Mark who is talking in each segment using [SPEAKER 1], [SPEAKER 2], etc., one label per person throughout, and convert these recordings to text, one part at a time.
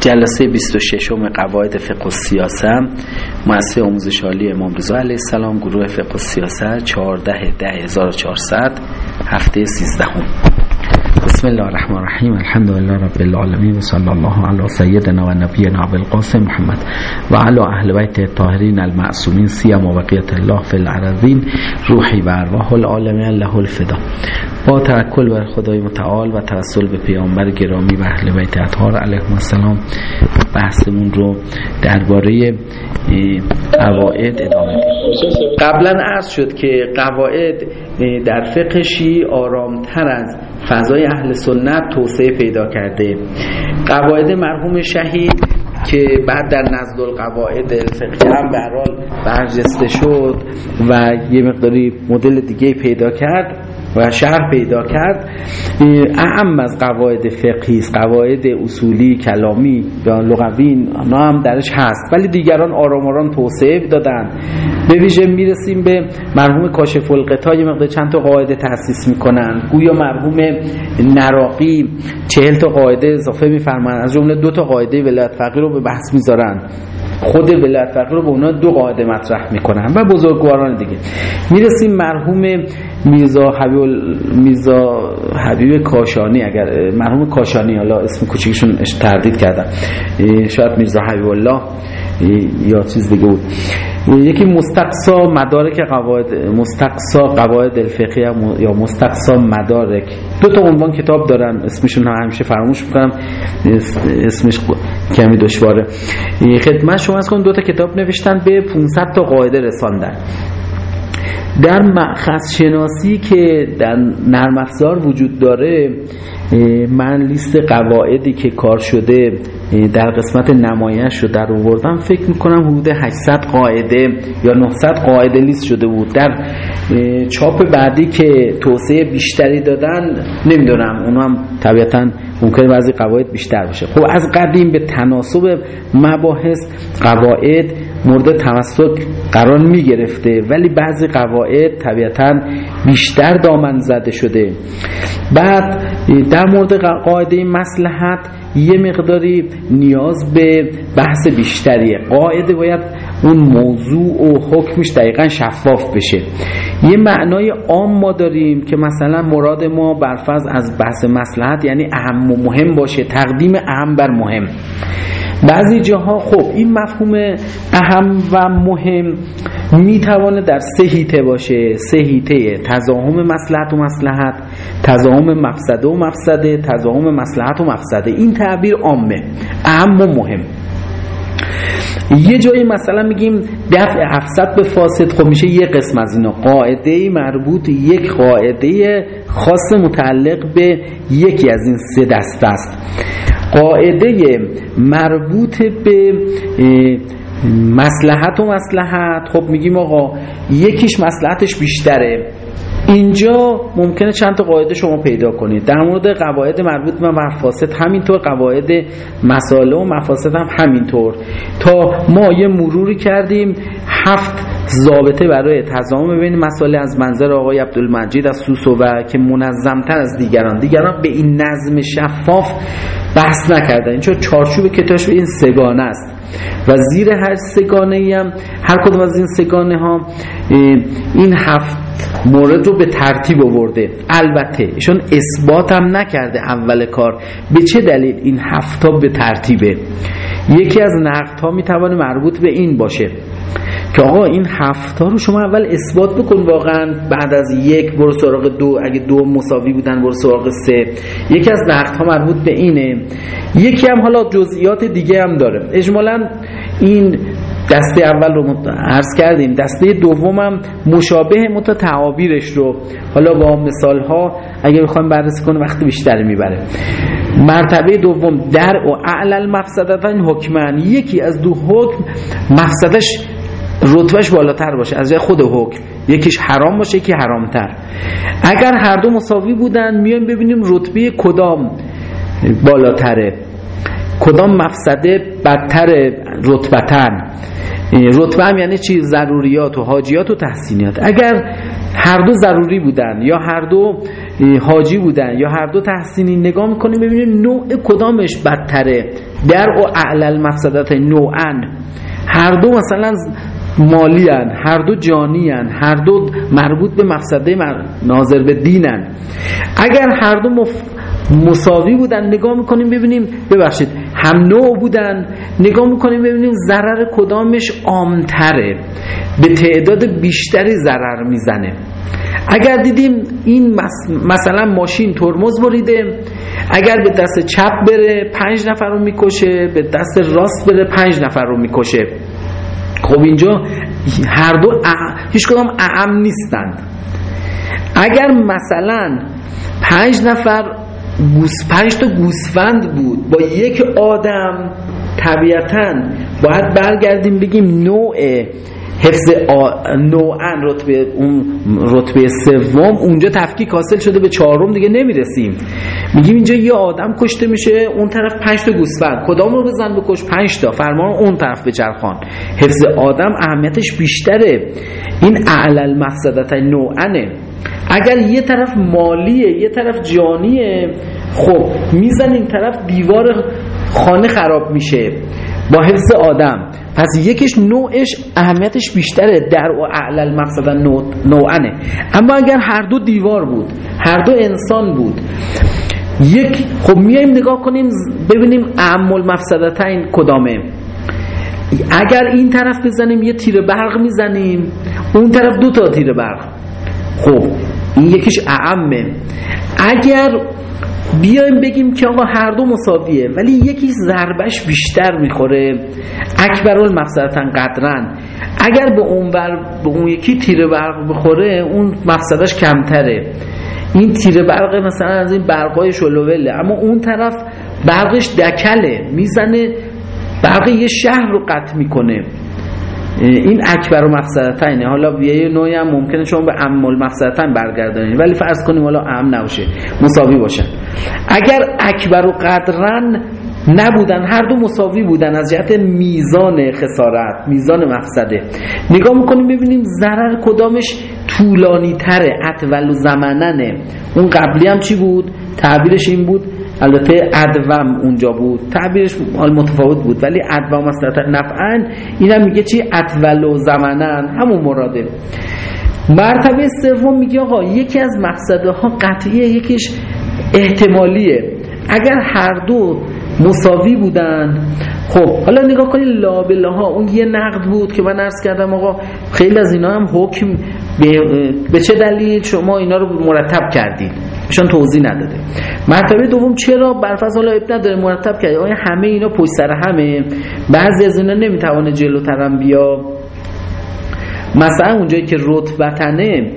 [SPEAKER 1] جلسه 26 قواعد فقه و سیاست مؤسسه آموزش عالی امام رضا علیه السلام گروه فقه و سیاست 14 ده 1400 هفته 13 هم. بسم الله الرحمن الرحیم. الحمد لله رب العالمین و صلی الله علی سیدنا و نبینا القاسم محمد و علی اهل بیت الطاهرین المعصومین سیما بقیت الله فی الارضین روحی و ارواح العالمین له الفدا. با توکل بر خدای متعال و توسل به پیامبر گرامی و اهل بیت اطهار علیهم السلام. بحثمون رو درباره قواعد ادامه دیم. قبلا عرض شد که قواعد در فقه شیعی آرامتر از فضای اهل سنت توسعه پیدا کرده. قواعد مرحوم شهید که بعد در نزد القواعد الفقهی هم به برجسته شد و یه مقداری مدل دیگه پیدا کرد. و شهر پیدا کرد. اهم از قواعد فقهی است. قواعد اصولی کلامی یا لغوی اینا هم درش هست. ولی دیگران آرام آرام توسعه دادن. به ویژه می‌رسیم به مرحوم کاشف القطا. یه مقدار چند تا قاعده تاسیس می‌کنن. گویا مرحوم نراقی چهل تا قاعده اضافه میفرمایند. از جمله دو تا قاعده ولایت فقیه رو به بحث می‌ذارن. خود ولایت فقیه رو به اونا دو قاعده مطرح می‌کنن و بزرگواران دیگه. می‌رسیم مرحوم میرزا حبیب میرزا حبیب کاشانی اگر مرحوم کاشانی حالا اسم کوچیکشون تردید کردم. شاید میرزا حبیب الله. یا چیز دیگه بود. یکی مستقصا مدارک قواعد مستقصا قواعد الفقهی یا مستقصا مدارک. دو تا عنوان کتاب دارن اسمشون هم همیشه فراموش می‌کنم. اسمش کمی دشواره. خدمت شما از کن دو تا کتاب نوشتن به 500 تا قاعده رساندن. در مأخذ شناسی که در نرم افزار وجود داره من لیست قواعدی که کار شده در قسمت نمایش رو در آوردم. فکر می‌کنم حدود 800 قاعده یا 900 قاعده لیست شده بود. در چاپ بعدی که توسعه بیشتری دادن نمی‌دونم. اونو هم طبیعتا ممکنه بعضی قواعد بیشتر باشه. خب از قدیم به تناسب مباحث قواعد مورد توسط قرار می گرفته ولی بعضی قواعد طبیعتا بیشتر دامن زده شده. بعد در مورد قاعده مسلحت یه مقداری نیاز به بحث بیشتریه. قاعده باید اون موضوع و حکمش دقیقا شفاف بشه. یه معنای عام ما داریم که مثلا مراد ما برفض از بحث مسلحت یعنی اهم و مهم باشه تقدیم اهم بر مهم. بعضی جاها خب این مفهوم اهم و مهم می‌توانه در سه هیته باشه. سه هیته تضاهم مسلحت و مسلحت تضاهم مقصده و مقصده تضاهم مسلحت و مقصده این تعبیر عامه اهم و مهم. یه جایی مثلا میگیم دفع افسد به فاسد خب میشه یه قسم از اینا. قاعده مربوط یک قاعده خاص متعلق به یکی از این سه دست است. قاعده مربوط به مسلحت و مسلحت. خب میگیم آقا یکیش مسلحتش بیشتره. اینجا ممکنه چند تا قاعده شما پیدا کنید. در مورد قواعد مربوط به مفاسد همینطور قواعد مساله و مفاسد هم همینطور. تا ما یه مروری کردیم هفت ضابطه برای تضامن بین مسائل از منظر آقای عبدالمجید از و که منظمتر از دیگران. دیگران به این نظم شفاف بحث نکردن. اینجا چارچوب کتاش این سگانه است. و زیر هر سگانه ای هم هر کدوم از این سگانه ها این هفت مورد رو به ترتیب آورده. البته ایشون اثبات هم نکرده اول کار. به چه دلیل این هفت به ترتیبه؟ یکی از نقد ها می‌توانه مربوط به این باشه. که آقا این هفتا رو شما اول اثبات بکن واقعا بعد از یک برو سراغ دو اگه دو مساوی بودن برو سراغ سه. یکی از نقد ها مربوط به اینه. یکی هم حالا جزئیات دیگه هم داره. اجمالا این دسته اول رو عرض کردیم. دسته دومم مشابه متا تعابیرش رو. حالا با مثال ها اگه بخوایم بررسی کنیم وقت بیشتری می‌بره. مرتبه دوم در و اعلل مقصدتن حکمن یکی از دو حکم مقصدش رتبهش بالاتر باشه. از خود حکم. یکیش حرام باشه یکی حرامتر. اگر هر دو مساوی بودن میایم ببینیم رتبه کدام بالاتره. کدام مفسده بدتر رتبتن. رتبه هم یعنی چی؟ ضروریات و حاجیات و تحسینیات. اگر هر دو ضروری بودن یا هر دو حاجی بودن یا هر دو تحسینی نگاه می‌کنیم ببینیم نوع کدامش بدتره. در و اعلل مقصدت نوعا. هر دو مثلا مالی هن. هر دو جانی هن. هر دو مربوط به مقصده ناظر به دینن اگر هر دو مف... مساوی بودن نگاه می‌کنیم ببینیم ببخشید هم نوع بودن نگاه می‌کنیم ببینیم ضرر کدامش عامتره به تعداد بیشتری ضرر می‌زنه اگر دیدیم این مثلا ماشین ترمز بریده اگر به دست چپ بره پنج نفر رو می‌کشه به دست راست بره پنج نفر رو می‌کشه خب اینجا هر دو هیچ کدام اعم نیستند اگر مثلا پنج نفر گوس پنج تا گوسفند بود با یک آدم طبیعتا باید برگردیم بگیم نوع حفظ نوعا رتبه اون رتبه سوم اونجا تفکیک حاصل شده به چهارم دیگه نمی‌رسیم. میگیم اینجا یه آدم کشته میشه اون طرف پنج تا گوسفند. کدام رو بزن بکش پنج تا. فرمان اون طرف به چرخان. حفظ آدم اهمیتش بیشتره. این اعلل مقصدت نوعنه اگر یه طرف مالیه یه طرف جانیه خب میزن این طرف دیوار خانه خراب میشه. با حفظ آدم. پس یکیش نوعش اهمیتش بیشتره. در و اعلل مقصد نوعنه. اما اگر هر دو دیوار بود هر دو انسان بود یک خب میایم نگاه کنیم ببینیم اعمال مفسدتین کدامه. اگر این طرف بزنیم یه تیر برق می‌زنیم اون طرف دو تا تیر برق. خب این یکیش اعمه. اگر بیایم بگیم که آقا هر دو مساویه ولی یکی ضربش بیشتر می‌خوره. اکبر المقصدتن قدرن اگر به اون بر به اون یکی تیر برق بخوره اون مقصدش کمتره. این تیر برق مثلا از این برقای شلووله. اما اون طرف برقش دکله. می‌زنه برق یه شهر رو قطع می‌کنه. این اکبر و مقصدتین حالا یه نوعی هم ممکنه شما به امال مقصدتین برگردانید. ولی فرض کنیم حالا ام نباشه مساوی باشن. اگر اکبر و قدرن نبودن هر دو مساوی بودن از جهت میزان خسارت میزان مقصده نگاه می‌کنیم ببینیم ضرر کدامش طولانی تره اطول و زمننه اون قبلی هم چی بود؟ تعبیرش این بود. البته ادوم اونجا بود. تعبیرش متفاوت بود ولی ادوم اصلا نفعا اینم میگه چی؟ اطول و زمنن. همون مراده. مرتبه سوم میگه آقا یکی از مقصده ها قطعیه یکیش احتمالیه. اگر هر دو مساوی بودن. خب حالا نگاه کنید لابله ها اون یه نقد بود که من عرض کردم آقا خیلی از اینا هم حکم به, به چه دلیل شما اینا رو مرتب کردید؟ ایشان توضیح نداده. مرتبه دوم چرا برفض حالا اب نداره مرتب کرد؟ آیا همه اینا پشت سر همه؟ بعضی از اینا نمی‌توانه جلوترم بیا. مثلا اونجایی که رتبتنه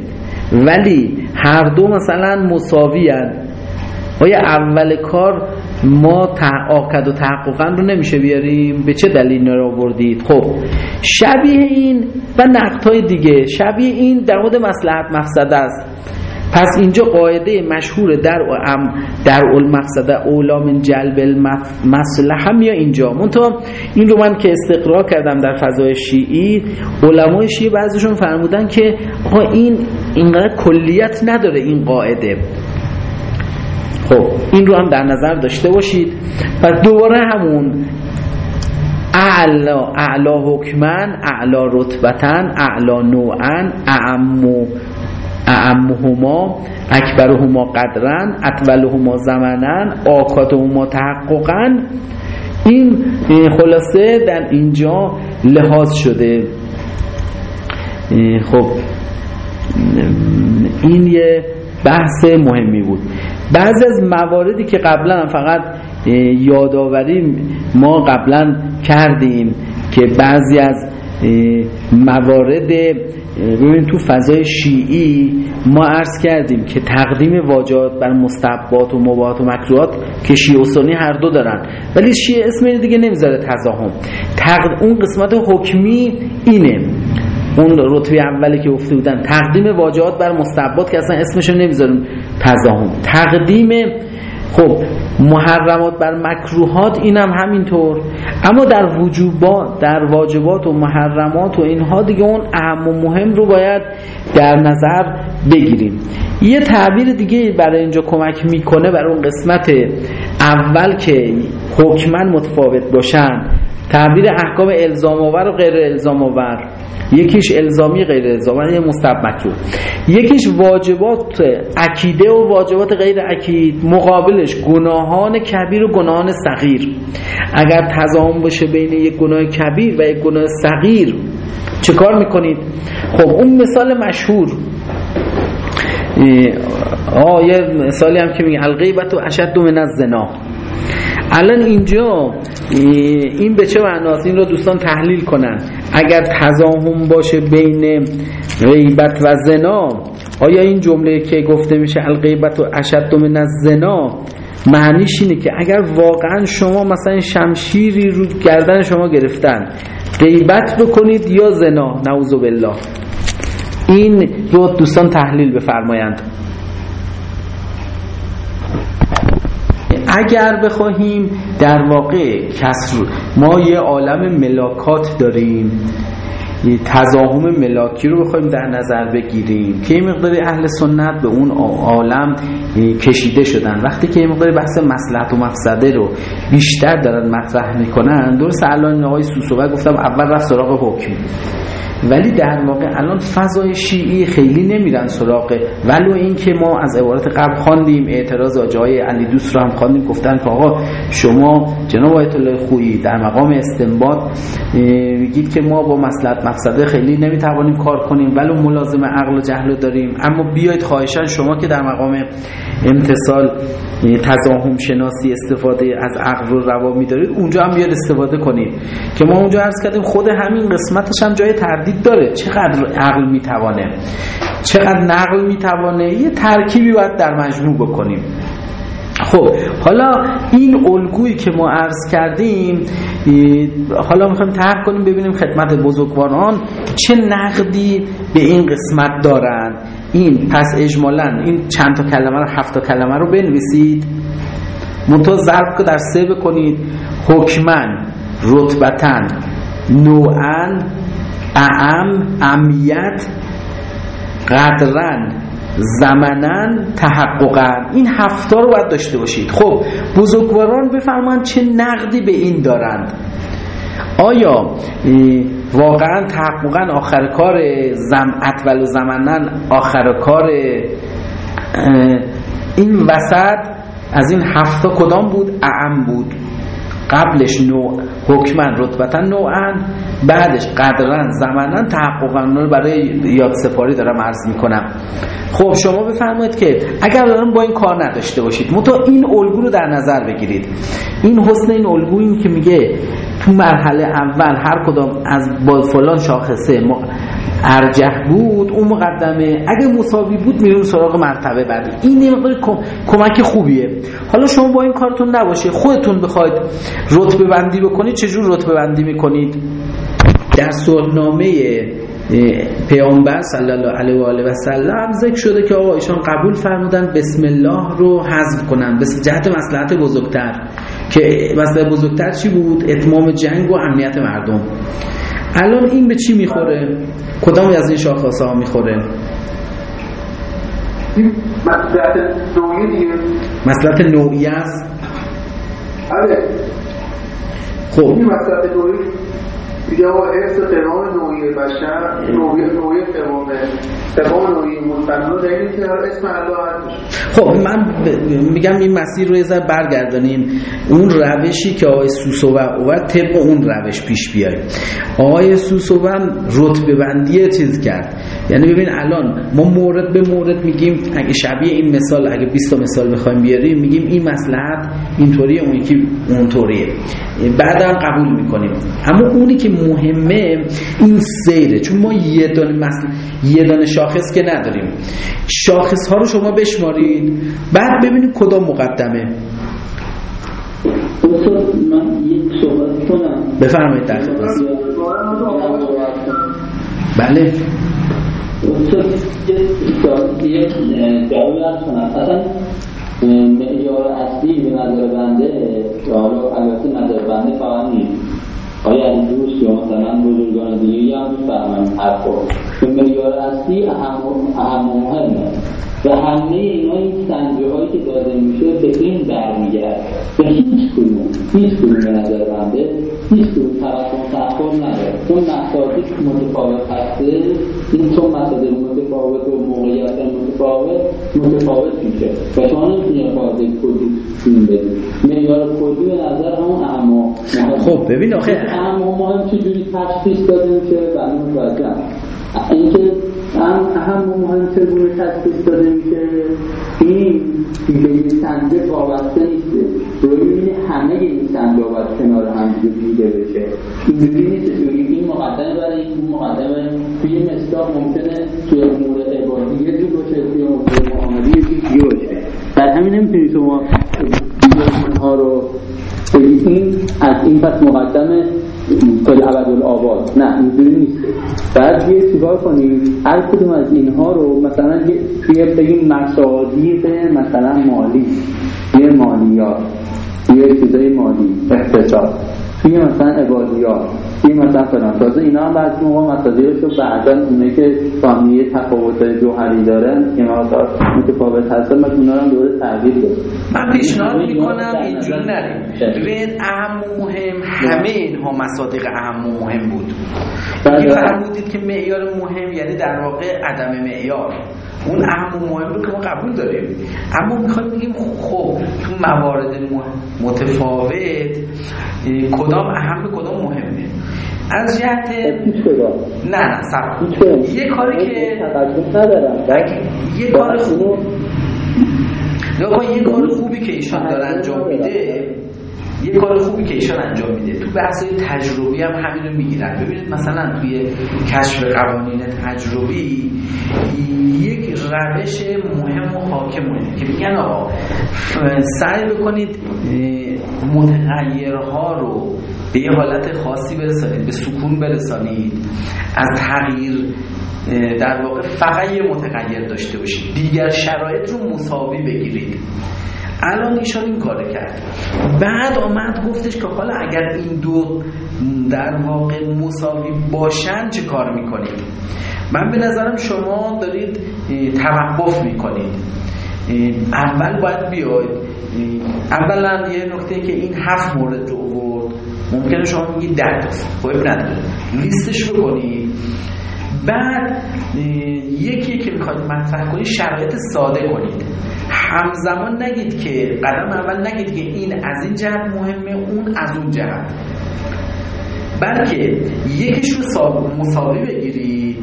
[SPEAKER 1] ولی هر دو مثلا مساوی آیا اول کار ما آکد و تحققا رو نمیشه بیاریم؟ به چه دلیل رو آوردید خب شبیه این و های دیگه. شبیه این در مورد مسلحت مقصد است. پس اینجا قاعده مشهور در ام در المقصد اولا من جلب المصلحه یا اینجا. منتها این رو من که استقرار کردم در فضای شیعی علمای شیعی بعضیشون فرمودن که آقا این اینقدر کلیت نداره این قاعده. خب این رو هم در نظر داشته باشید. و دوباره همون اعلا اعلا حکمن اعلا رتبتن اعلا نوعن اعمو اعمهما اکبرهما قدرن اطولهما زمنن آکاتهما تحققن. این خلاصه در اینجا لحاظ شده. خب این یه بحث مهمی بود. بعضی از مواردی که قبلا فقط یادآوری ما قبلا کردیم که بعضی از موارد ببین تو فضای شیعی ما عرض کردیم که تقدیم واجات بر مستحبات و مباحات و مکروهات که شیعه هر دو دارن. ولی شیعه اسم دیگه نمی‌ذاره تزاهم تقد... اون قسمت حکمی اینه. اون رتبه اولی که افته بودن. تقدیم واجهات بر مستحبات که اصلا اسمشو نمی‌ذاریم تزاهم تقدیم خب محرمات بر مکروهات اینم همینطور. اما در وجوبات در واجبات و محرمات و اینها دیگه اون اهم و مهم رو باید در نظر بگیریم. یه تعبیر دیگه برای اینجا کمک می‌کنه برای اون قسمت اول که حکمن متفاوت باشن. تعبیر احکام الزام آور و غیر الزام آور یکیش الزامی غیر الزامی یه مستحب یکیش واجبات عکیده و واجبات غیر عکید مقابلش گناهان کبیر و گناهان صغیر. اگر تضامن باشه بین یک گناه کبیر و یک گناه صغیر چه کار می‌کنید؟ خب اون مثال مشهور. آه یه مثالی هم که میگه الغیبت و اشد من از زنا الان اینجا این به چه معناست این رو دوستان تحلیل کنن. اگر تضاهم باشه بین غیبت و زنا آیا این جمله که گفته میشه الغیبت و اشد من از زنا معنیش اینه که اگر واقعا شما مثلا شمشیری رو گردن شما گرفتن غیبت بکنید یا زنا نعوذ بالله. این رو دوستان تحلیل بفرمایند. اگر بخواهیم در واقع کسر ما یه عالم ملاکات داریم. تضاهم ملاکی رو بخوایم در نظر بگیریم. که یه مقداری اهل سنت به اون عالم کشیده شدن. وقتی که یه مقداری بحث مسلحت و مقصده رو بیشتر دارن مطرح می‌کنن درست الان آقای سوسوبه گفتم اول رفت سراغ حکم. ولی در واقع الان فضای شیعی خیلی نمیرن سراغ. ولو اینکه ما از عبارت قبل خواندیم اعتراض آجای علی دوست رو هم خواندیم گفتن که آقا شما جناب آیت الله خویی در مقام استنباط میگید که ما با مصلحت مقصده خیلی نمی‌توانیم کار کنیم ولو ملازم عقل و جهل داریم. اما بیاید خواهشان شما که در مقام امتصال تزاهم شناسی استفاده از عقل رو روا میدارید اونجا هم بیاد استفاده کنید. که ما اونجا عرض کردیم خود همین قسمتش هم جای تردید داره. چقدر عقل می‌توانه؟ چقدر نقل می‌توانه؟ یه ترکیبی باید در مجموع بکنیم. خب حالا این الگویی که ما عرض کردیم حالا می‌خوایم ترک کنیم ببینیم خدمت بزرگواران چه نقدی به این قسمت دارن. این پس اجمالا این چند تا کلمه رو هفت تا کلمه رو بنویسید. منتها ضرب که در سه بکنید. حکمن رتبتن نوعن اعم امیت قدرن. زمنن تحققن این هفتا رو باید داشته باشید. خب بزرگواران بفرمایند چه نقدی به این دارند. آیا واقعا تحققا آخر کار زم و زمنن آخر کار این وسط از این هفتا کدام بود؟ اعم بود. قبلش نوع حکمن رتبتا نوعن بعدش قدرن زمنن تحققا رو برای یاد سپاری دارم عرض می‌کنم. خب شما بفرمایید که اگر دارم با این کار نداشته باشید متا این الگو رو در نظر بگیرید. این حسن این الگو این که میگه تو مرحله اول هر کدام از با فلان شاخصه ارجح بود اون مقدمه. اگه مساوی بود میرون سراغ مرتبه بعدی. این یه کمک خوبیه. حالا شما با این کارتون نباشه خودتون بخواید رتبه بندی بکنید چجور رتبه بندی می‌کنید؟ در سوالنامه پیامبر صلی الله علیه و آله و سلم ذکر شده که آقا ایشان قبول فرمودن بسم الله رو حذف کنن. بس جهت مصلحت بزرگتر. که مصلحت بزرگتر چی بود؟ اتمام جنگ و امنیت مردم. الان این به چی می‌خوره؟ کدام از این شاخص ها می‌خوره
[SPEAKER 2] مسئلت نوعی دیگه.
[SPEAKER 1] مسئلت نوعی است؟
[SPEAKER 2] آره.
[SPEAKER 1] خب.
[SPEAKER 2] این مسئلت نوعی دیگه با حفظ قوام نوعی بشر نوعی نوعی قوام قوام نوعی مستقل داریم که اسم الله
[SPEAKER 1] خب من میگم این مسیر رو یه ذره برگردانیم اون روشی که آقای سوسو و طبق اون روش پیش بیایم آقای سوسو رتبه بندی چیز کرد. یعنی ببین الان ما مورد به مورد میگیم اگه شبیه این مثال اگه 20 تا مثال بخوایم بیاریم میگیم این مصلحت اینطوریه اون یکی اونطوریه. بعدم قبول می‌کنیم. اما اونی که مهمه این سیره. چون ما یه دانه مثل یه دانه شاخص که نداریم. شاخص ها رو شما بشمارید. بعد ببینید کدام مقدمه.
[SPEAKER 3] من یک صحبت کنم
[SPEAKER 1] بفرمایید در بله.
[SPEAKER 3] کنم اصلا معیار اصلی به نظر بنده حالا البته نظر بنده فقط نیست. آیا از دوست یا مثلا بزرگان دیگه هم هم می‌فهمن حرف که معیار اصلی اهم اهم مهمه و همه اینا این سنجه هایی که داده میشه به این برمیگرد به هیچ کدوم هیچ کدوم به نظر بنده هیچ کدوم توسط تحقیل نداره. چون مصادیق متفاوت هسته این چون مصادیق متفاوت و موقعیت متفاوت متفاوت میشه. و شما نمی‌تونی فاز کلی تیم بدید معیار کلی به نظر همون اما
[SPEAKER 1] خب ببین آخه
[SPEAKER 3] اما مهم چجوری تشخیص داده میشه؟ و اون اینکه هم اهم و مهم چگونه تشخیص داده میشه. این به این سنجه وابسته نیسته. روی می‌بینی همه این سنجه باید کنار هم دیده بشه اینجوری نیست این مقدمه برای این مقدمه توی مصداق ممکنه توی امور عبادی یه جور باشه توی امور معاملی یه جور باشه. در همین نمی‌تونی شما رو این از این پس مقدمه کل عبد الآباد نه اینجوری نیست. بعد یه چیکار کنیم؟ هر کدوم از اینها رو مثلا توی بگیم مصادیق مثلا مالی یه مالیات یه چیزای مالی اقتصاد. توی مثلا عبادیات. توی مثلا فلان تازه اینا هم بعضی موقع مصادیقش رو بعدا اونه که فامیه تفاوت جوهری دارن که مقدار متفاوت هستن مثلا اونا هم دوره تغییر داره
[SPEAKER 1] من پیشنهاد می‌کنم اینجوری نریم. ببین اهم مهم همه اینها مصادیق اهم مهم بود. این فرمودید که معیار مهم یعنی در واقع عدم معیار. اون اهم و مهم رو که ما قبول داریم. اما می‌خوایم بگیم خب تو موارد متفاوت کدام اهم کدام مهمه؟ از جهت نه نه سب یه کاری که یه کار خوب یه کار خوبی که ایشان داره انجام میده یه کار خوبی که ایشان انجام میده. تو بحث تجربی هم همین رو می‌گیرن. ببینید مثلا توی کشف قوانین تجربی یک روش مهم و حاکمه که میگن آقا سعی بکنید متغیرها رو به یه حالت خاصی برسانید به سکون برسانید. از تغییر در واقع فقط یه متغیر داشته باشید. دیگر شرایط رو مساوی بگیرید. الان ایشان این کار کرد. بعد آمد گفتش که حالا اگر این دو در واقع مساوی باشن چه کار می‌کنید؟ من به نظرم شما دارید توقف می‌کنید. اول باید بیاید. اولا یه نکته که این هفت مورد رو آورد. ممکنه شما میگید ده تا. خب نداره. لیستش بکنید بعد یکی که می‌خواید مطرح کنید شرایط ساده کنید. همزمان نگید که قدم اول نگید که این از این جهت مهمه اون از اون جهت. بلکه یکیش رو مساوی بگیرید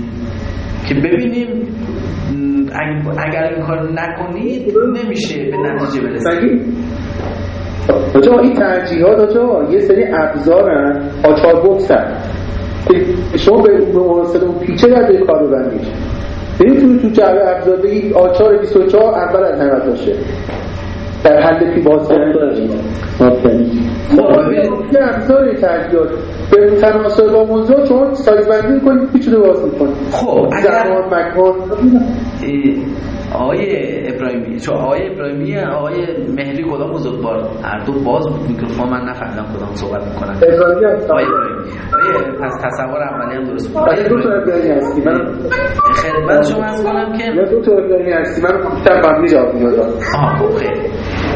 [SPEAKER 1] که ببینیم اگر این کار نکنید نمیشه به نتیجه برسید.
[SPEAKER 2] آجا این ترجیحات آجا یه سری ابزارن آچار بکسن شما به مناسبه اون پیچه در کار رو نمی‌تونی تو جعبه ابزار بگی آچار 24 اول از 90 باشه. در حل پی باز خب ابزار تجدید. به تناسب با موضوع شما سایز بندی می‌کنید پیچ رو باز می‌کنید
[SPEAKER 1] خب
[SPEAKER 2] زمان مکان.
[SPEAKER 1] آقای ابراهیمی چون آقای ابراهیمی آقای مهری کدام بزرگوار؟ هر دو باز بود. میکروفون من نفهمیدم کدام صحبت می‌کنن.
[SPEAKER 2] ابراهیمی
[SPEAKER 1] آقای ابراهیمی. آقه پس تصور اولی هم درست بود.
[SPEAKER 2] آقای دو تا ابراهیمی. هستی. من
[SPEAKER 1] خدمت شما از کنم که
[SPEAKER 2] یا دو تا ابراهیمی هستی. من گفتم فهمی جواب می‌دادم
[SPEAKER 1] آها خب خیلی.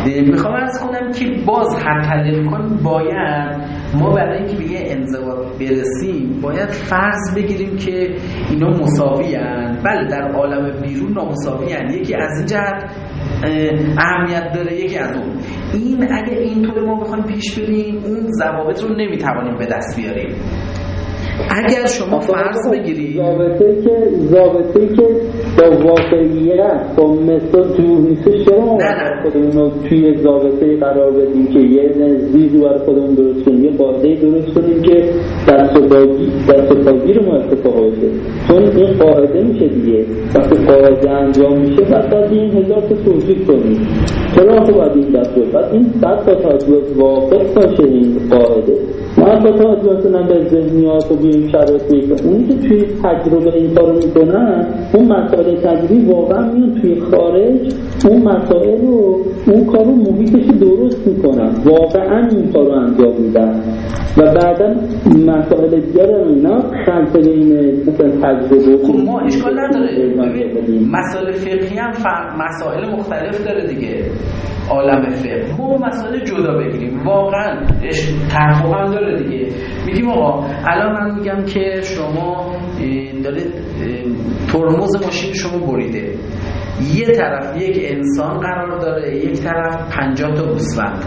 [SPEAKER 1] می‌خوام از کنم که باز هر تلفن باید ما برای اینکه به یه انضباط برسیم باید فرض بگیریم که اینا مساوی بله در عالم بیرون نامساوی یکی از این جهت اهمیت داره یکی از اون. این اگه اینطور ما بخوایم پیش بریم اون ضوابط رو نمی‌توانیم به دست بیاریم. اگر شما فرض بگیرید
[SPEAKER 3] ضابطه که ضابطه که با واقعیت با مثل تو نیست. شما خودمون رو توی ضابطه قرار بدیم که یه نزدیزی بر خودمون درست کنیم یه قاعده درست کنیم که دست و دست و بازی رو ما اتفاق باشه چون این قاعده میشه دیگه. وقتی قاعده انجام میشه بعد باید این هزار تا توجیه کنیم. چرا آخه باید این دست بعد این بعد تا توجیه واقع باشه این قاعده. من تا توجیه مثلا به ذهنیات و به شرایط می‌کنه اونی که توی تجربه این کارو می‌کنن اون مسائل تجربی واقعا میان توی خارج اون مسائل رو اون کارو محیطش درست می‌کنن. واقعا این کار رو انجام میدم و بعدا مسائل دیگر اینا خلط بین مثلا تجربه
[SPEAKER 1] خب ما اشکال نداره. مسائل فقهی هم مسائل مختلف داره دیگه. عالم فقه. ما مسائل جدا بگیریم. واقعا تحقیق هم داره دیگه. میگیم آقا الان من میگم که شما دارید ترمز ماشین شما بریده. یه طرف یک انسان قرار داره یک طرف پنجاه تا گوسفند.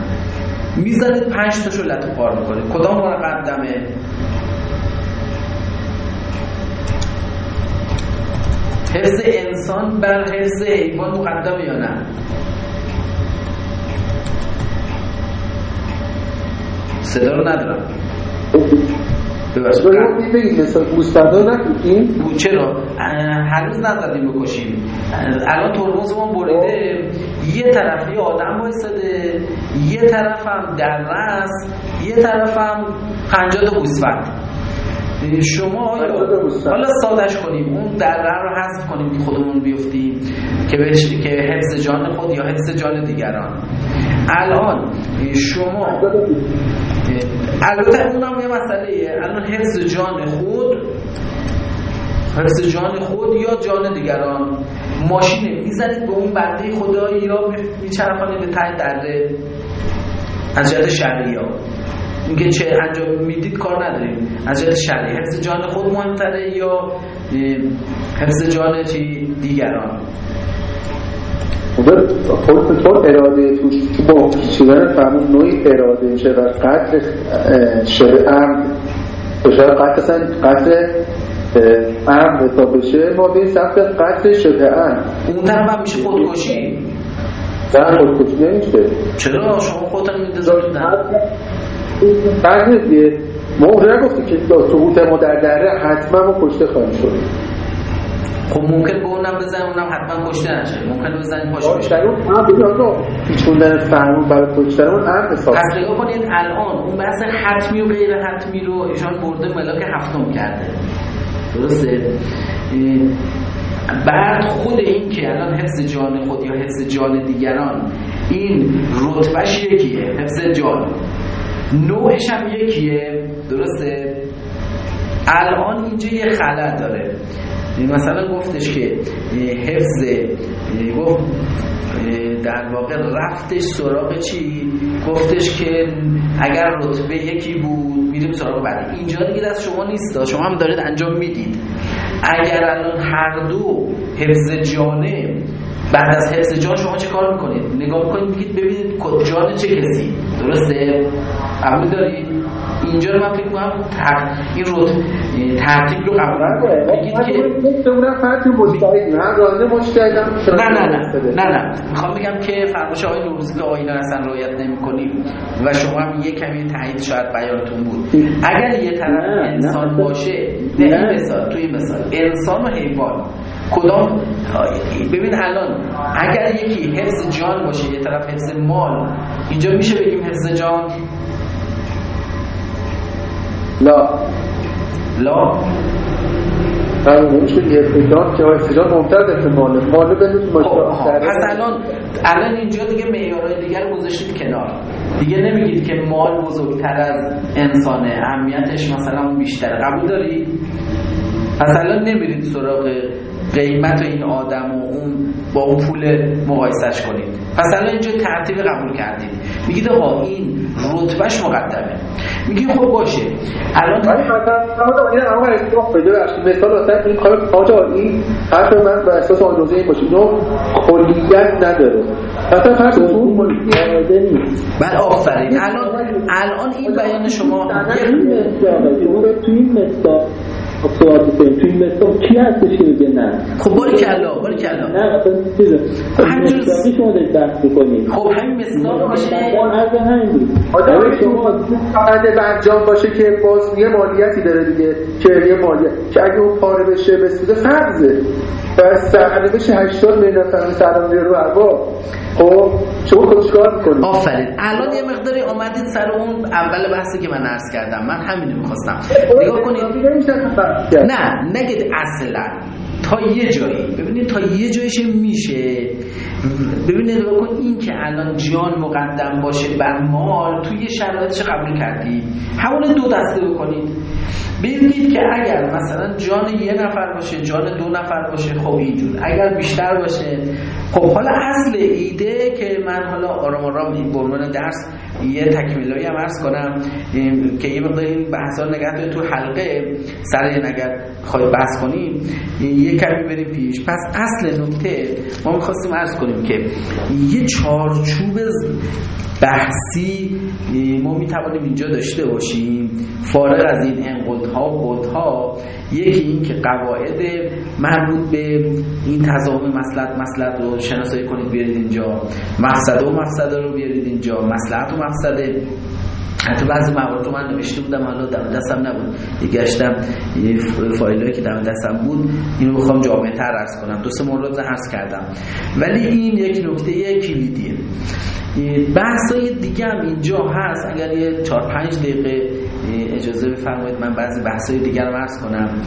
[SPEAKER 1] می‌زنید پنج تاشو لطو پار می‌کنید کدام مقدمه حفظ انسان بر حفظ حیوان مقدمه یا نه؟ صدا رو ندارم. چرا؟ هنوز نزدیم بکشیم الان ترمزمون بریده. یه طرف یه آدم وایساده. یه طرف هم در رس یه طرف هم پنجاه تا گوسفند. شما حالا سادش کنیم. اون در رو حذف کنیم که خودمون بیفتیم که بهش که حفظ جان خود یا حفظ جان دیگران. الان شما البته اونم یه مسئله الان حفظ جان خود حفظ جان خود یا جان دیگران. ماشین می‌زنید به اون بنده خدا یا میچرفانید به ته دره از جهت شرعی ها اینکه چه انجام می‌دید کار نداریم. از جهت شرعی. حفظ جان خود مهمتره یا حفظ جان چی؟ دیگران.
[SPEAKER 2] خود طور اراده توش تو با پیچیدن فرمون نوعی اراده میشه و قدر شبه عمد بشه قدر اصلا قدر عمد تا بشه ما به سمت قدر شبه عمد
[SPEAKER 1] اون طرف هم میشه خودکشی.
[SPEAKER 2] نه خودکشی نمیشه.
[SPEAKER 1] چرا؟ شما خودتون میدازید
[SPEAKER 2] دیگه ما اونجا نگفتی که سقوط ما در دره حتما ما کشته خواهیم شد.
[SPEAKER 1] خب ممکن به اونم بزن اونم حتما کشته نشه. ممکن بزنید پاش بشه.
[SPEAKER 2] در اون هم بگید آقا پیچوندن فرمون برای کشتن اون هم حساب.
[SPEAKER 1] پس نگاه کنید الان اون بحث حتمی و غیر حتمی رو ایشان برده ملاک هفتم کرده. درسته؟ بعد خود این که الان حفظ جان خود یا حفظ جان دیگران این رتبهش یکیه حفظ جان. نوعش هم یکیه درسته؟ الان اینجا یه خلل داره. مثلا گفتش که حفظ گفت در واقع رفتش سراغ چی؟ گفتش که اگر رتبه یکی بود میریم سراغ بعدی اینجا دیگه دست شما نیست. شما هم دارید انجام می‌دید. اگر الان هر دو حفظ جانه بعد از حفظ جان شما چه کار می‌کنید؟ نگاه می‌کنید میگید ببینید جان چه کسی. درسته؟ قبول دارید اینجا رو من فکر کنم این رو ترتیب رو قبول
[SPEAKER 2] بگید که
[SPEAKER 1] نه نه نه نه. نه می‌خوام بگم که فرمایش آقای نوروزی که آقای اصلا رعایت نمی‌کنیم و شما هم یه کمی تایید شاید بیانتون بود. اگر یه طرف انسان باشه نه این مثال توی مثال. انسان و حیوان. کدام؟ ببین الان اگر یکی حفظ جان باشه یه طرف حفظ مال اینجا میشه بگیم حفظ جان؟
[SPEAKER 2] لا.
[SPEAKER 1] لا؟
[SPEAKER 2] ماله بدون
[SPEAKER 1] پس الان الان اینجا دیگه معیارهای دیگر گذاشتید کنار. دیگه نمیگید که مال بزرگتر از انسانه اهمیتش مثلا بیشتره. قبول داری؟ پس الان نمیرید سراغ قیمت این آدم و اون با اون پول مقایسش کنید. پس الان اینجا ترتیب قبول کردید. میگید آقا این رتبهش مقدمه. میگی خب باشه. الان
[SPEAKER 2] ولی مثلا این اما استفاده پیدا مثال واسه این کار این حرف من به اساس آنوزه این باشه اینو کلیت نداره. مثلا فرض تو
[SPEAKER 1] بله آفرین. الان الان این بیان شما
[SPEAKER 3] توی این مثال صحبت کنیم توی این مثال کی هستش که بگه نه
[SPEAKER 1] خب باری کلا باری کلا
[SPEAKER 3] نه همینجور شما دارید بحث می‌کنید.
[SPEAKER 1] خب همین مثال باشه.
[SPEAKER 3] عرض همین بود.
[SPEAKER 2] آدم شما فقط انجام باشه که باز یه مالیتی داره دیگه که یه مالیت که اگه اون پاره بشه بسیده فرضه. بس سرحنه بشه 80 میلیون نفر سرمایه رو ارباب خب شما خود چیکار می‌کنید.
[SPEAKER 1] آفرین. الان یه مقداری اومدید سر اون اول بحثی که من عرض کردم. من همینو می‌خواستم. نگاه کنید. نه نگید اصلا تا یه جایی. ببینید تا یه جایش میشه. ببینید بکن این که الان جان مقدم باشه بر مال توی شرایط چه قبول کردی؟ همون دو دسته بکنید. ببینید که اگر مثلا جان یه نفر باشه جان دو نفر باشه خب اینجور. اگر بیشتر باشه خب حالا اصل ایده که من حالا آرام آرام این برمان درس یه تکمیلایی هم عرض کنم که یه مقدار این بحثا نگه تو حلقه سر اگر خواهی بحث کنیم یه کمی بریم پیش. پس اصل نکته ما می‌خواستیم عرض کنیم که یه چارچوب بحثی ما می‌توانیم اینجا داشته باشیم. فارغ از این انقلدها و قلدها یکی این که قواعد مربوط به این تضامن مسلحت مسلحت رو شناسایی کنید بیارید اینجا. مقصد و مقصد رو بیارید اینجا. مسلحت و مقصده حتی بعضی موارد من نوشته بودم حالا دم دستم نبود. گشتم یه فایلایی که دم دستم بود اینو بخوام جامعه تر عرض کنم. دو سه مورد عرض کردم. ولی این یک نکته کلیدیه. بحث های دیگه هم اینجا هست. اگر یه چهار پنج دقیقه اجازه بفرمایید من بعضی بحث های دیگر رو عرض کنم.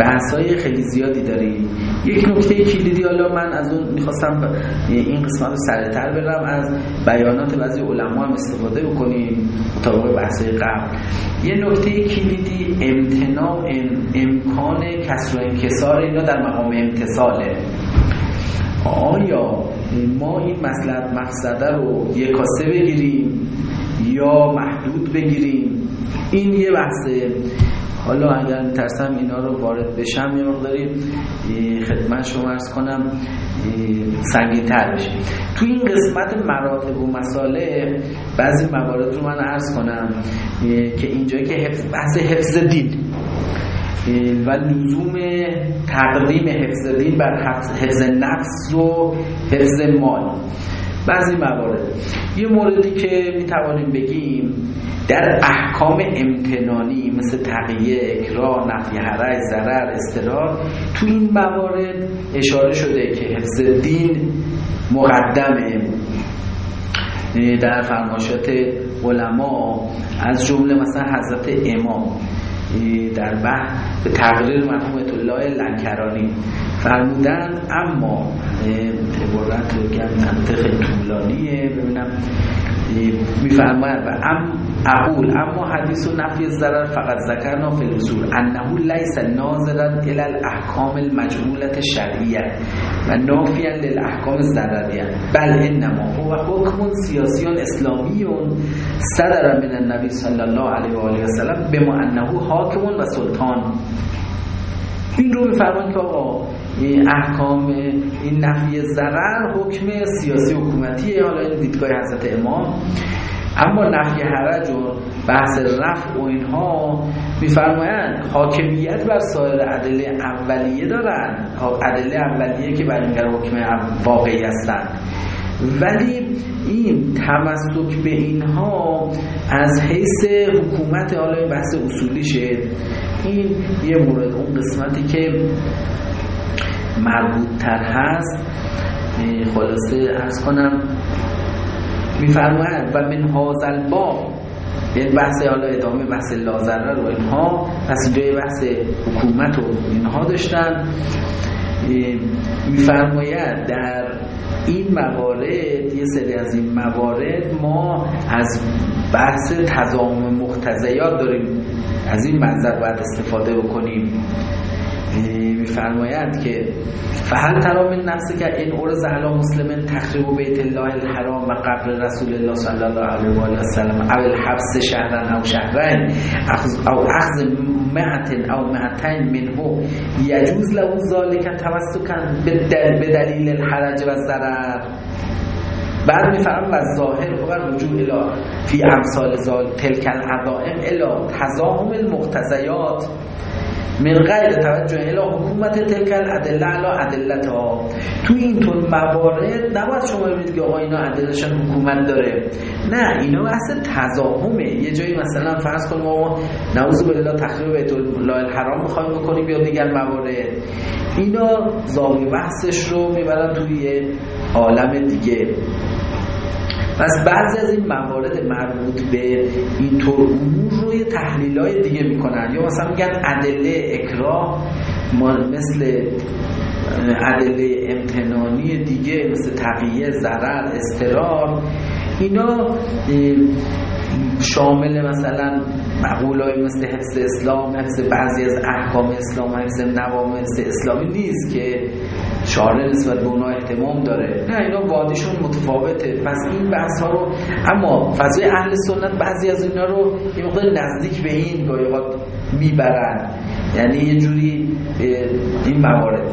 [SPEAKER 1] بحث های خیلی زیادی داریم یک نکته کلیدی حالا من از اون می‌خواستم این قسمت رو سریعتر برم از بیانات بعضی علما هم استفاده بکنیم مطابق بحث قبل. یه نکته کلیدی امتناع امکان کسر و انکسار اینا در مقام امتصاله آیا ما این مسئله مقصده رو یکاسه بگیریم یا محدود بگیریم؟ این یه بحثه. حالا اگر میترسم اینا رو وارد بشم یه مقداری خدمت شما ارز کنم سنگین تر بشه. تو این قسمت مراتب و مساله بعضی موارد رو من عرض کنم که اینجایی که بحث حفظ دین. و لزوم تقدیم حفظ دین بر حفظ نفس و حفظ مال. بعضی موارد. یه موردی که می‌توانیم بگیم در احکام امتنانی مثل تقیه، اکراه، نفی حرج، ضرر، استرار تو این موارد اشاره شده که حفظ دین مقدمه. در فرماشات علما از جمله مثلا حضرت امام در بحث به تقریر مرحوم الله لنکرانی. فرمودن اما عبارت رو خیلی طولانیه ببینم میفرماید و ام اقول اما حدیث و نفی الضرر فقط ذکرنا فی الاصول انه لیس ناظرا الى الاحکام المجهولت شرعیه و نافیا للاحکام الضرریه بل انما هو حکم سیاسی اسلامی صدر من النبی صلی الله علیه و آله و سلم بما انه حاکم و سلطان. این رو میفرمان که آقا احکام این نفی ضرر حکم سیاسی حکومتیه. حالا این دیدگاه حضرت امام. اما نفی حرج و بحث رفع و اینها میفرمایند حاکمیت بر سایر ادله اولیه دارن. ادله اولیه که بر این حکم واقعی هستند ولی این تمسک به اینها از حیث حکومت حالا بحث اصولیشه. این یه مورد اون قسمتی که مربوط تر هست خلاصه ارز کنم میفرماید و من هازل با یعنی بحث حالا ادامه بحث لازره رو اینها پس اینجا بحث حکومت و اینها داشتن. میفرماید در این موارد یه سری از این موارد ما از بحث تضامن مختزیات داریم. از این منظر باید استفاده بکنیم. میفرمایند که فهل ترا من نفسی که این اور زهلا مسلمن تخریب بیت الله الحرام و قبر رسول الله صلی الله علیه و آله و او الحبس شهرن او شهرین او اخذ مهتن او مهتین منه یجوز له ذالک توسکن به دلیل الحرج و ضرر بعد میفرم و ظاهر و رجوع الى فی امثال زال تلک العظائم الى تزاهم المقتضیات. من غیر توجه الى حکومت تلک الادله علا ها تو این طور موارد نباید شما ببینید که آقا اینا ادلهشان حکومت داره. نه اینا بحث تضاهمه. یه جایی مثلا فرض کنیم ما نعوذ بالله تخریب بیت الله الحرام می‌خوایم بکنیم یا دیگر موارد. اینا زاویه بحثش رو می‌برن توی عالم دیگه. پس بعضی از این موارد مربوط به اینطور امور رو یه تحلیل های دیگه می‌کنن. یا مثلا میگن ادله اکراه مثل عدله امتنانی دیگه مثل تقیه ضرر استرار اینا شامل مثلا مقولای مثل حفظ اسلام حفظ بعضی از احکام اسلام حفظ نوامس اسلامی نیست که شارع نسبت به اونا احتمام داره. نه اینا وادیشون متفاوته. پس این بحث ها رو اما فضای اهل سنت بعضی از اینا رو یه موقع نزدیک به این گاهی می‌برن. یعنی یه جوری این موارد.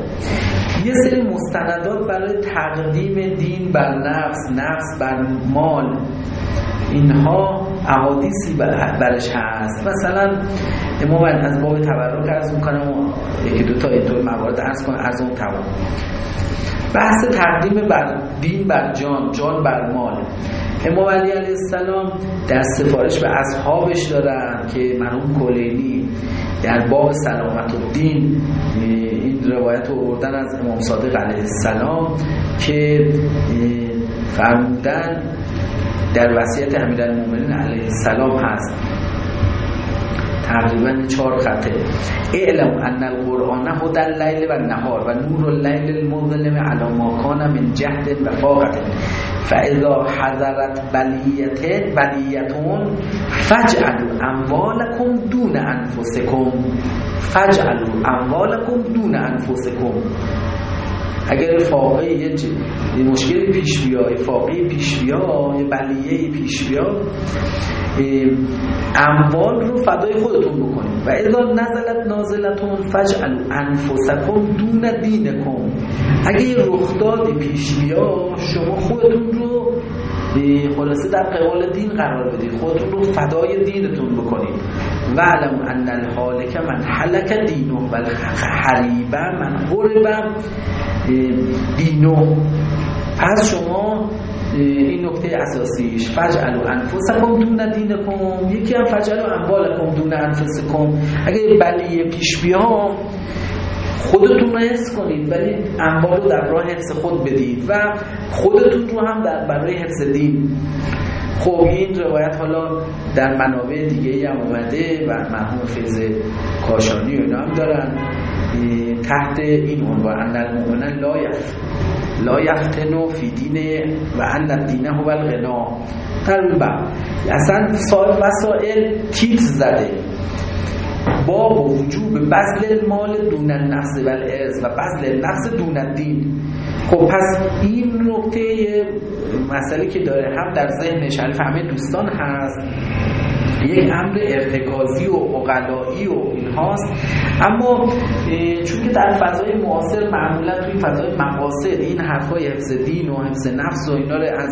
[SPEAKER 1] یه سری مستندات برای تقدیم دین بر نفس نفس بر مال اینها احادیثی برش هست. مثلا امام از باب تبرک ارز می‌کنم و یکی دو تا اینطور موارد ارز کنم از اون تبرک بحث تقدیم بر دین بر جان جان بر مال. امام علی علیه السلام در سفارش به اصحابش دارن که مرحوم کلینی در باب سلامت دین این روایت رو اردن از امام صادق علیه السلام که فرمودن در وصیت امیرالمومنین علیه السلام هست. تقریبا چهار خطه. اعلم ان القرآن هدى اللیل و نهار و نور اللیل المظلم علی ما کان من جهد و فاقت فاذا حضرت بلیت بلیتون فجعلوا اموالکم دون انفسکم فجعلوا اموالکم دون انفسکم اگر فاقه یه مشکلی پیش بیاد فاقه پیش بیاد یه بلیه پیش بیاد اموال رو فدای خودتون بکنید. و اذا نزلت نازلتون فجعلوا انفسکم دون دینکم. اگه یه رخدادی پیش بیاد شما خودتون رو خلاصه در قبال دین قرار بدید. خودتون رو فدای دینتون بکنید. و علم ان الحالک من حلک دینو و حریبه من قربه دینو. پس شما این نکته اساسیش فجعلوا انفسکم دون دینکم یکی هم فجعلوا اموالکم دون انفسکم اگه بلیه پیش بیام خودتون رو حفظ کنید ولی اموال رو در راه حفظ خود بدید و خودتون رو هم در برای حفظ دین. خب این روایت حالا در منابع دیگه هم اومده و مرحوم فیض کاشانی و اینا هم دارن. تحت این عنوان ان المؤمن لا یف لا یفتنو فی دین و ان الدین هو الغنا. در اصلا سال مسائل تیت زده. با وجوب بذل مال دون النفس و الارز و بذل النفس دون الدین. خب پس این نکته مسئله که داره هم در ذهن شریف همه دوستان هست. یک امر ارتکازی و اقلایی و این هاست. اما چون که در فضای معاصر معمولا توی فضای مقاصد این حرفای حفظ دین و حفظ نفس و اینا رو از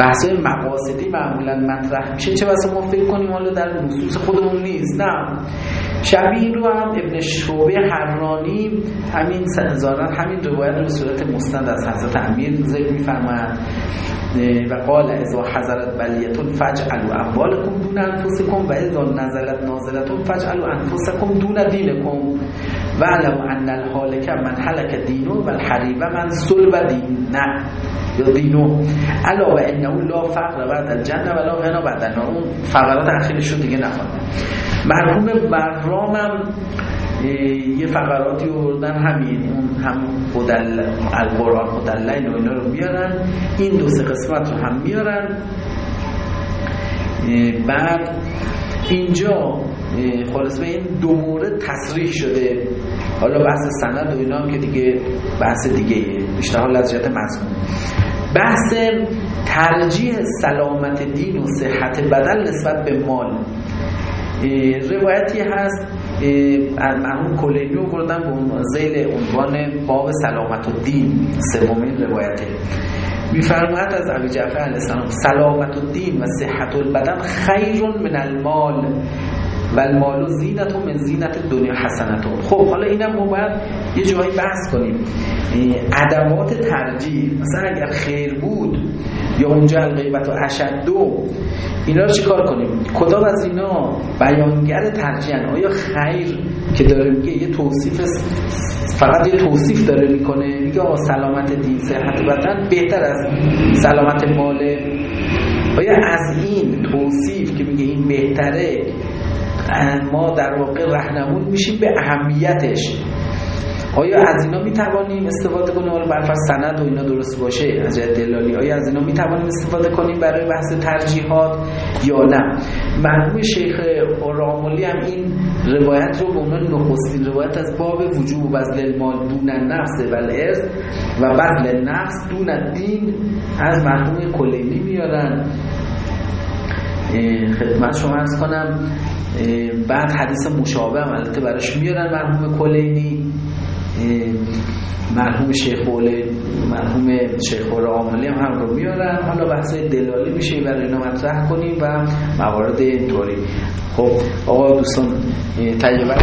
[SPEAKER 1] بحثای مقاصدی معمولا مطرح میشه. چه واسه ما فکر کنیم حالا در نصوص خودمون نیست. نه. شبیه رو هم ابن شعبه حرانی همین سنزارن همین روایت رو صورت مستند از حضرت امیر ذکر و قال اذا حضرت بلیتون فجعلوا اموالکم دون انفسکم و اذا نزلت نازلتون فجعلوا انفسکم دون دینکم. و علم ان الحالک من حلک دینو و الحریب من صلب دین نه یا دینو علاوه انه لا فقر بعد الجنه ولا غنا بعد اون فقرات اخیرش رو دیگه نخوانده مرحوم برامم یه فقراتی اردن همین اون هم خودل القرآن خوداللین و اینا رو میارن. این دو سه قسمت رو هم میارن. بعد اینجا خلاص به این دو مورد تصریح شده. حالا بحث سند و اینا هم که دیگه بحث دیگه بیشتر حال از جهت مضمون. بحث ترجیح سلامت دین و صحت بدن نسبت به مال. روایتی هست مرحوم کلینی بردن به زیل عنوان باب سلامت و دین سومین روایته. میفرماید از ابی جعفر علیه السلام سلامت و دین و صحت البدن خیر من المال. و المال زینت من زینت دنیا حسنتون خب حالا اینم ما باید یه جایی بحث کنیم. ادوات ترجیح مثلا اگر خیر بود یا اونجا الغیبت و اشدو اینا رو چیکار کنیم؟ کدام از اینا بیانگر ترجیحن؟ آیا خیر که داره میگه یه توصیف فقط یه توصیف داره می‌کنه؟ میگه آقا سلامت دین صحت بدن بهتر از سلامت ماله آیا از این توصیف که میگه این بهتره ما در واقع رهنمون میشیم به اهمیتش. آیا از اینا می توانیم استفاده کنیم؟ حالا برفر سند و اینا درست باشه از دلالی. آیا از اینا می توانیم استفاده کنیم برای بحث ترجیحات یا نه؟ مرحوم شیخ رامولی هم این روایت رو به عنوان نخستین روایت از باب وجوب و بذل المال دون نفس و الارض و بذل نفس دون دین از مرحوم کلینی میارن. خدمت شما ارز کنم. بعد حدیث مشابه هم البته براش میارن. مرحوم کلینی مرحوم شیخ اوله مرحوم شیخ عاملی هم هم رو میارن. حالا بحث دلالی میشه برای اینا مطرح کنیم و موارد اینطوری. خب آقا دوستان تجربه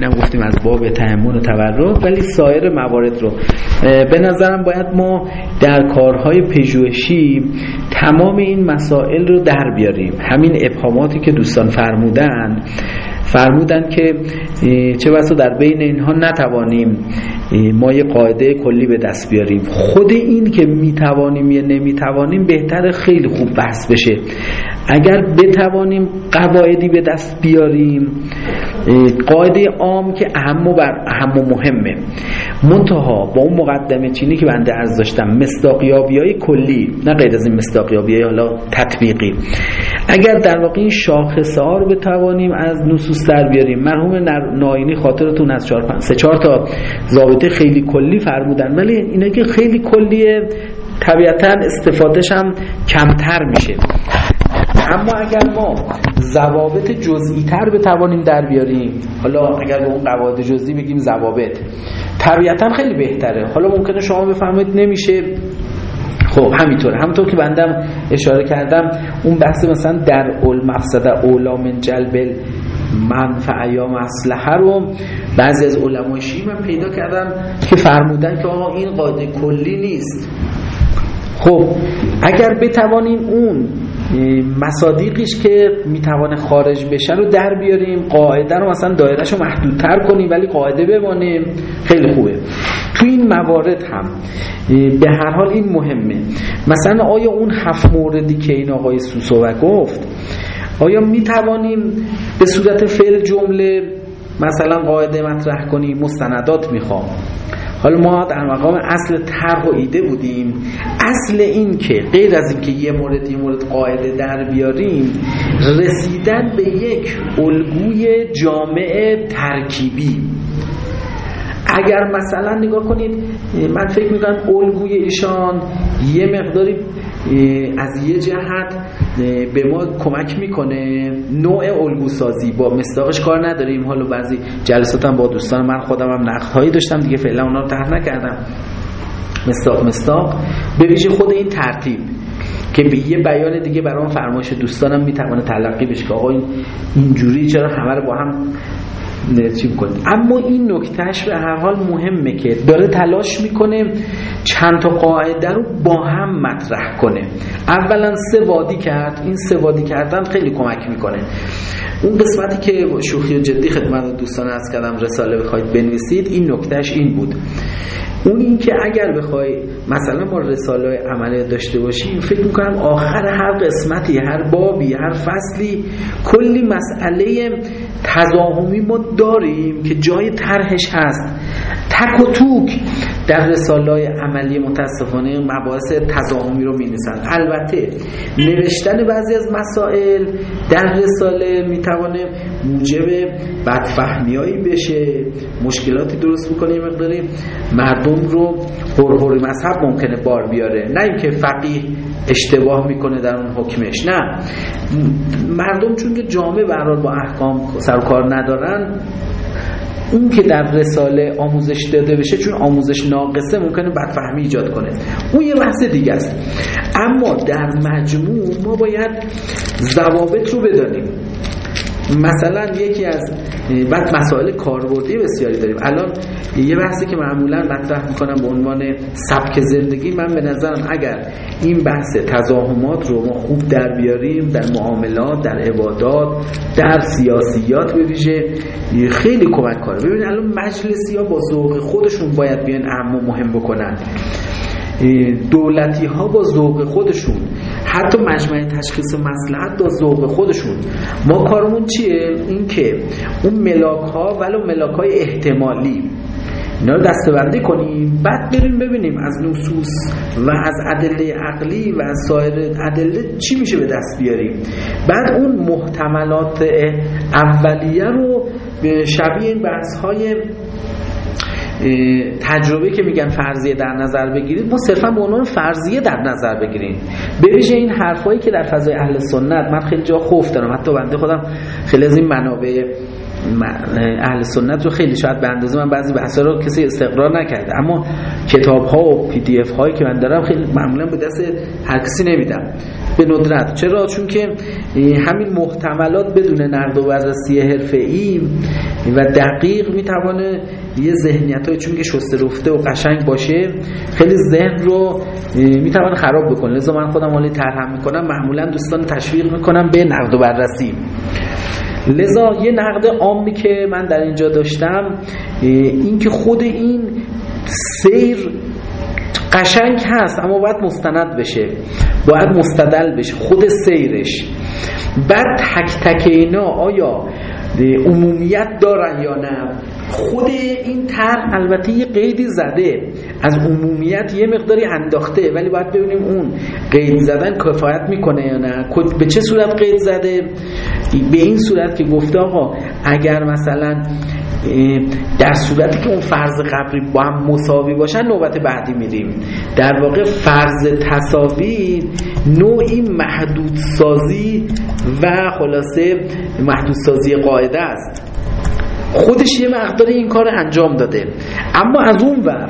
[SPEAKER 1] اینم گفتیم از باب تهمون و تورد ولی سایر موارد رو. به نظرم باید ما در کارهای پژوهشی تمام این مسائل رو در بیاریم. همین ابهاماتی که دوستان فرمودن. فرمودن که چه بسا در بین اینها نتوانیم ما یه قاعده کلی به دست بیاریم. خود این که می‌توانیم یا نمی‌توانیم بهتر خیلی خوب بحث بشه. اگر بتوانیم قواعدی به دست بیاریم قاعده عام که اهم و بر اهم و مهمه. منتها با اون مقدمه چینی که بنده عرض داشتم مستاقیابی های کلی نه غیر از این مستاقیابی های حالا تطبیقی. اگر در واقع این شاخصه ها رو بتوانیم از نصوص در بیاریم. مرحوم ناینی خاطرتون از 4 5 3 4 تا ضابطه خیلی کلی فرمودن. ولی اینا که خیلی کلیه طبیعتا استفادهش هم کمتر میشه. اما اگر ما ضوابط جزئی تر بتوانیم در بیاریم حالا اگر به اون قواعد جزئی بگیم ضوابط طبیعتا خیلی بهتره. حالا ممکنه شما بفهمید نمیشه. خب همینطوره همونطور که بندم اشاره کردم اون بحث مثلا در اول مقصد اولا من جلب منفع یا مسلحه رو بعضی از علمای شیعی من پیدا کردم که فرمودن که آقا این قاعده کلی نیست. خب اگر بتوانیم اون مصادیقیش که می‌توانه خارج بشه رو در بیاریم قاعده رو مثلا دایرش رو محدودتر کنیم ولی قاعده بمانیم خیلی خوبه. تو این موارد هم به هر حال این مهمه. مثلا آیا اون هفت موردی که این آقای سوسو گفت آیا می‌توانیم به صورت فعل جمله مثلا قاعده مطرح کنیم؟ مستندات می‌خوام. حالا ما در مقام اصل طرح و ایده بودیم. اصل این که غیر از اینکه یه مورد یه مورد قاعده در بیاریم رسیدن به یک الگوی جامع ترکیبی. اگر مثلا نگاه کنید من فکر می‌کنم الگوی ایشان یه مقداری از یه جهت به ما کمک می‌کنه. نوع الگو سازی با مصداقش کار نداریم. حالا بعضی جلساتم با دوستان من خودم هم نقد هایی داشتم دیگه فعلا اونا رو طرح نکردم. مصداق مصداق. به ویژه خود این ترتیب که به یه بیان دیگه برام فرمایش دوستانم می‌تونه تلقی بشه که آقا اینجوری چرا همه رو با هم چی اما این نکتهش به هر حال مهمه که داره تلاش می‌کنه چند تا قاعده رو با هم مطرح کنه. اولا سه وادی کرد. این سه وادی کردن خیلی کمک می‌کنه. اون قسمتی که شوخی و جدی خدمت دوستان از کردم رساله بخواید بنویسید این نکتهش این بود. اون این که اگر بخوای مثلا ما رساله عملی داشته باشیم فکر می‌کنم آخر هر قسمتی هر بابی هر فصلی کلی مسئله تضاهمی ما داریم که جای طرحش هست. تک و توک در رساله عملی متاسفانه مباحث تضاهمی رو می البته نوشتن بعضی از مسائل در رساله می‌توانه موجب بدفهمیایی بشه مشکلاتی درست می‌کنه مقداری. مردم رو هرهوری مذهب ممکنه بار بیاره. نه اینکه فقیه اشتباه می‌کنه در اون حکمش. نه. مردم چون که جامعه برحال با احکام سر کار ندارن اون که در رساله آموزش داده بشه چون آموزش ناقصه ممکنه بدفهمی ایجاد کنه. اون یه بحث دیگه است. اما در مجموع ما باید ضوابط رو بدانیم. مثلا یکی از بعد مسائل کاربردی بسیاری داریم. الان یه بحثی که معمولا مطرح می‌کنم به عنوان سبک زندگی من به نظرم اگر این بحث تزاهمات رو ما خوب در بیاریم در معاملات در عبادات در سیاسیات به خیلی کمک کاره ببینید الان مجلسی ها با ذوق خودشون باید بیان اهم و مهم بکنن. دولتی ها با ذوق خودشون حتی مجمع تشخیص مسلحت با ذوق خودشون. ما کارمون چیه؟ این که اون ملاک ها ولو ملاک های احتمالی. اینا رو دستبندی کنیم بعد بریم ببینیم از نصوص و از ادله عقلی و از سایر ادله چی میشه به دست بیاریم. بعد اون محتملات اولیه رو شبیه این بحث های تجربه که میگن فرضیه در نظر بگیرید ما صرفا به عنوان فرضیه در نظر بگیریم. به ویژه این حرفایی که در فضای اهل سنت من خیلی جا خوف دارم حتی بنده خودم خیلی از این منابع اهل سنت رو خیلی شاید به اندازه من بعضی بحثا رو کسی استقرار نکرده. اما کتاب ها و پی دی اف هایی که من دارم خیلی معمولا به دست هر کسی نمیدم. به ندرت. چرا؟ چون که همین محتملات بدون نقد و بررسی حرفه‌ای و دقیق می‌توانه یه ذهنیت های چون که شسته رفته و قشنگ باشه خیلی ذهن رو می‌توانه خراب بکنه. لذا من خودم حالی طرح می‌کنم. معمولا دوستان تشویق می‌کنم به نقد و بررسی. لذا یه نقد عامی که من در اینجا داشتم این که خود این سیر قشنگ هست اما باید مستند بشه باید مستدل بشه خود سیرش. بعد تک تک اینا آیا عمومیت دارن یا نه؟ خود این طرح البته یه قیدی زده. از عمومیت یه مقداری انداخته ولی باید ببینیم اون قید زدن کفایت می‌کنه یا نه؟ به چه صورت قید زده؟ به این صورت که گفته آقا اگر مثلا در صورتی که اون فرض قبری با هم مساوی باشن نوبت بعدی میریم. در واقع فرض تصاوی نوعی محدود سازی و خلاصه محدود سازی است. خودش یه مقدار این کار انجام داده. اما از اون ور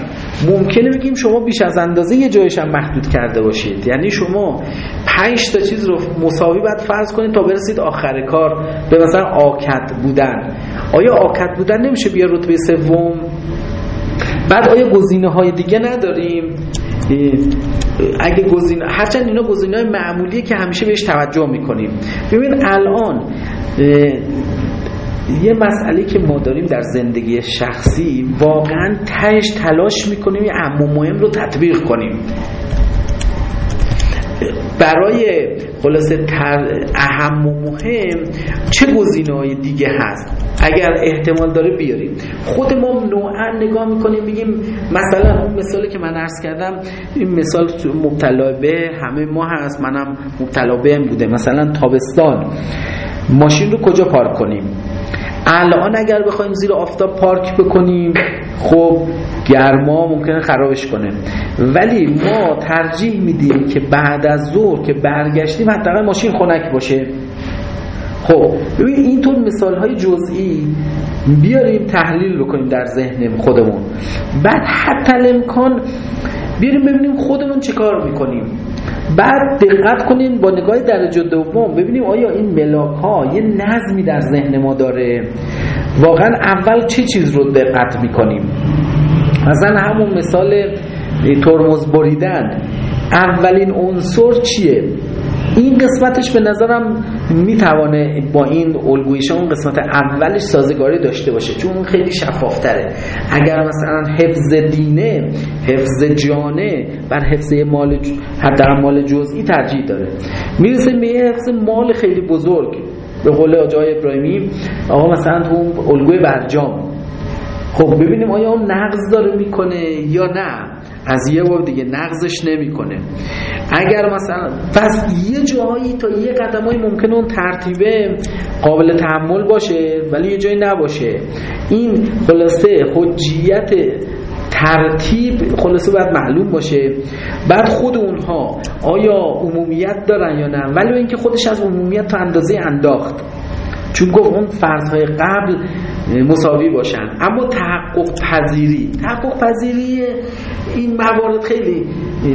[SPEAKER 1] ممکنه بگیم شما بیش از اندازه یه جایش هم محدود کرده باشید. یعنی شما پنج تا چیز رو مساوی باید فرض کنید تا برسید آخر کار به مثلا آکد بودن. آیا آکد بودن نمیشه بیا رتبه سوم؟ بعد آیا گزینه های دیگه نداریم؟ اگه گزینه هرچند اینا گزینه های معمولیه که همیشه بهش توجه می‌کنیم. ببین الان یه مسئله که ما داریم در زندگی شخصی واقعا تهش تلاش می‌کنیم یه اهم مهم رو تطبیق کنیم. برای خلاصه اهم و مهم چه گزینه های دیگه هست؟ اگر احتمال داره بیاریم. خود ما نوعا نگاه می‌کنیم بگیم مثلا اون مثالی که من عرض کردم این مثال مبتلا همه ما هست منم مبتلا به بوده. مثلا تابستان. ماشین رو کجا پارک کنیم؟ الان اگر بخوایم زیر آفتاب پارک بکنیم خب گرما ممکنه خرابش کنه. ولی ما ترجیح میدیم که بعد از ظهر که برگشتیم حداقل ماشین خنک باشه. خب ببین اینطور مثال های جزئی بیاریم تحلیل بکنیم در ذهن خودمون. بعد حتی امکان بیاریم ببینیم خودمون چه کار می‌کنیم. بعد دقت کنیم با نگاه درجه دوم ببینیم آیا این ملاک ها یه نظمی در ذهن ما داره؟ واقعا اول چه چیز رو دقت می‌کنیم؟ مثلا همون مثال ترمز بریدن. اولین عنصر چیه؟ این قسمتش به نظرم می‌توانه با این الگویش اون قسمت اولش سازگاری داشته باشه چون خیلی شفافتره. اگر مثلا حفظ دینه حفظ جانه بر حفظ مال حتی مال جزئی ترجیح داره. می‌رسه به حفظ مال خیلی بزرگ. به قول آجای ابراهیمی آقا مثلا تو الگوی برجام خب ببینیم آیا اون نقض داره می‌کنه یا نه؟ از یه بار دیگه نقضش نمی‌کنه. اگر مثلا پس یه جایی تا یه قدمایی ممکنه اون ترتیبه قابل تحمل باشه ولی یه جایی نباشه. این خلاصه حجیت ترتیب خلاصه باید معلوم باشه. بعد خود اونها آیا عمومیت دارن یا نه؟ ولی اینکه خودش از عمومیت تا اندازه انداخت. چون گفت اون فرضهای قبل مساوی باشن. اما تحقق پذیری. تحقق پذیری این موارد خیلی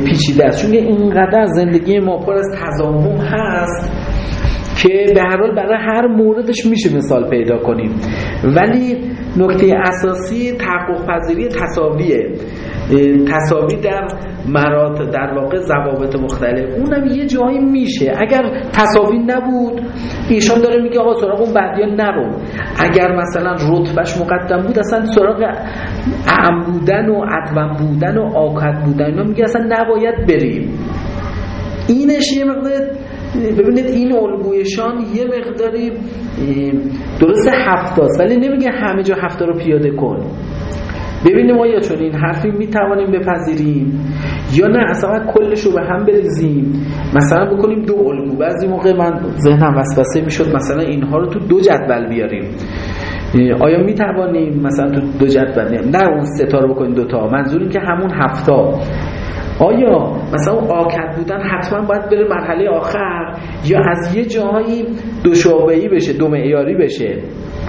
[SPEAKER 1] پیچیده است. چون اینقدر زندگی ما پر از تضامن هست که به هر حال برای هر موردش میشه مثال پیدا کنیم. ولی نکته اساسی تحقق پذیری تصاویه تصاوی در مرات در واقع ضوابط مختلف. اونم یه جایی میشه. اگر تصاوی نبود ایشان داره میگه آقا سراغ اون بعدیا نرو. اگر مثلا رتبهش مقدم بود اصلا سراغ اعم بودن و عدوم بودن و آکد بودن اینا میگه اصلا نباید بریم. اینش یه مقدار ببینید این الگویشان یه مقداری درست هفتاست ولی نمیگه همه جا هفته رو پیاده کن. ببینیم آیا چون این حرفی می‌توانیم بپذیریم یا نه اصلا کلش رو به هم بریزیم. مثلا بکنیم دو الگو. بعضی موقع من ذهنم وسوسه می‌شد مثلا اینها رو تو دو جدول بیاریم. آیا می توانیم مثلا تو دو جدول نه اون ستا رو بکنیم دوتا منظور این که همون هفتا. آیا مثلا آکد بودن حتما باید بره مرحله آخر یا از یه جایی دو شعبه‌ای بشه دو معیاری بشه؟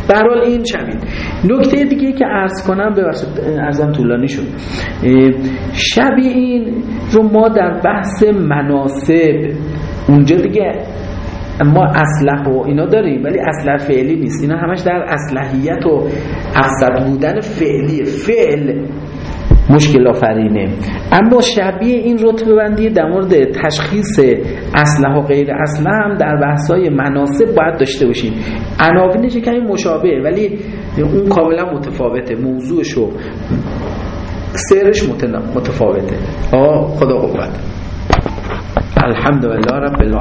[SPEAKER 1] در حال این شبید نکته دیگه که عرض کنم ببخشید ارزم طولانی شد. شبیه این رو ما در بحث مناسب اونجا دیگه ما اسلح و اینا داریم ولی اسلح فعلی نیست. اینا همش در اصلحیت و افسد بودن فعلی. فعل مشکل آفرینه. اما شبیه این رتبه بندی در مورد تشخیص اسلحه و غیر اسلحه هم در بحث‌های مناسب باید داشته باشیم. عناوینش کمی مشابه ولی اون کاملا متفاوته. موضوعش و سرش متفاوته. آه خدا قوت. الحمدلله رب العالمین.